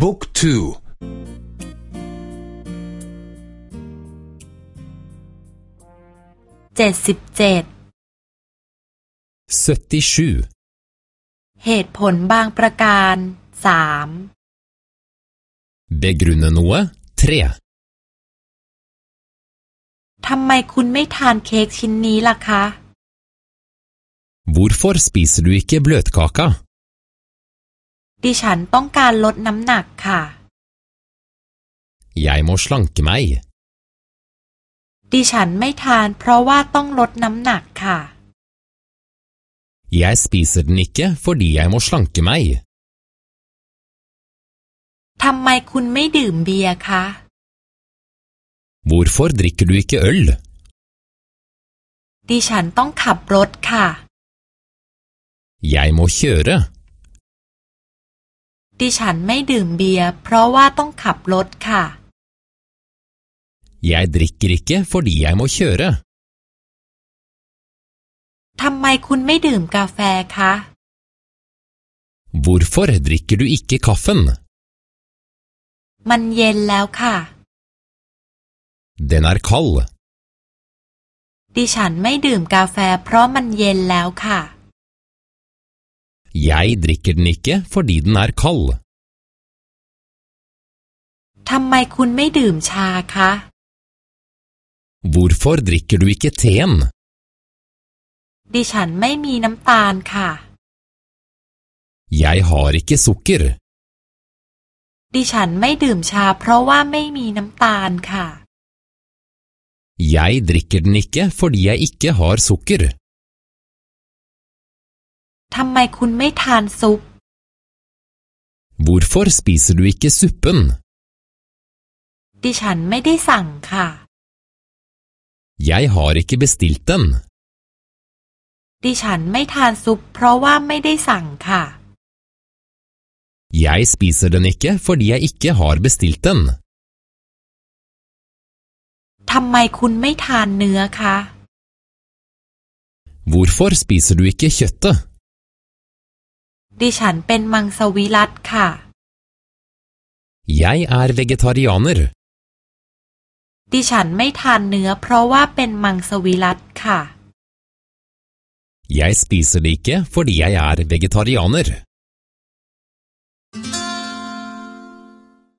บุ๊กทูเจ็ดสิบเจ็ด 77. เหตุผลบางประการสาม Begrunne noe 3. ทำไมคุณไม่ทานเค้กชิ้นนี้ล่ะคะ Hvorfor spiser du ikke bløtkaka? ดิฉันต้องการลดน้ำหนักค่ะ Jeg må slanke meg. ดิฉันไม่ทานเพราะว่าต้องลดน้ำหนักค่ะ Jeg spiser den ikke fordi jeg må slanke meg. ทำไมคุณไม่ดื่มเบียร์คะ Hvorfor drikker du ikke øl? ดิฉันต้องขับรถค่ะ Jeg må kjøre. ดิฉันไม่ดื่มเบียร์เพราะว่าต้องขับรถค่ะ Jeg drikker ikke fordi jeg må kjøre. ทำไมคุณไม่ดื่มกาแฟคะ Hvorfor drikker du ikke kaffen? มันเย็นแล้วค่ะ Den er kald. ดิฉันไม่ดื่มกาแฟเพราะมันเย็นแล้วค่ะ Jeg drikker den ikke fordi den er kald. ทำไมคุณไม่ดื่มชาคะ Hvorfor drikker du ikke teen? ดิฉันไม่มีน้ำตาลค่ะ Jeg har ikke sukker. ดิฉันไม่ดื่มชาเพราะว่าไม่มีน้ำตาลค่ะ Jeg drikker den ikke fordi jeg ikke har sukker. ทำไมคุณไม่ทานซุป Hvorfor spiser du ikke suppen? ดิฉันไม่ได้สั่งค่ะ Jeg har ikke bestilt den. ดิฉันไม่ทานซุปเพราะว่าไม่ได้สั่งค่ะ Jeg spiser den ikke fordi jeg ikke har bestilt den. ทำไมคุณไม่ทานเนื้อคะ Hvorfor spiser du ikke kjøttet? ดิฉันเป็นมังสวิรัตค่ะ Jeg er vegetarianer. ดิฉันไม่ทานเนื้อเพราะว่าเป็นมังสวิรัตค่ะ Jeg spiser det ikke fordi jeg er vegetarianer.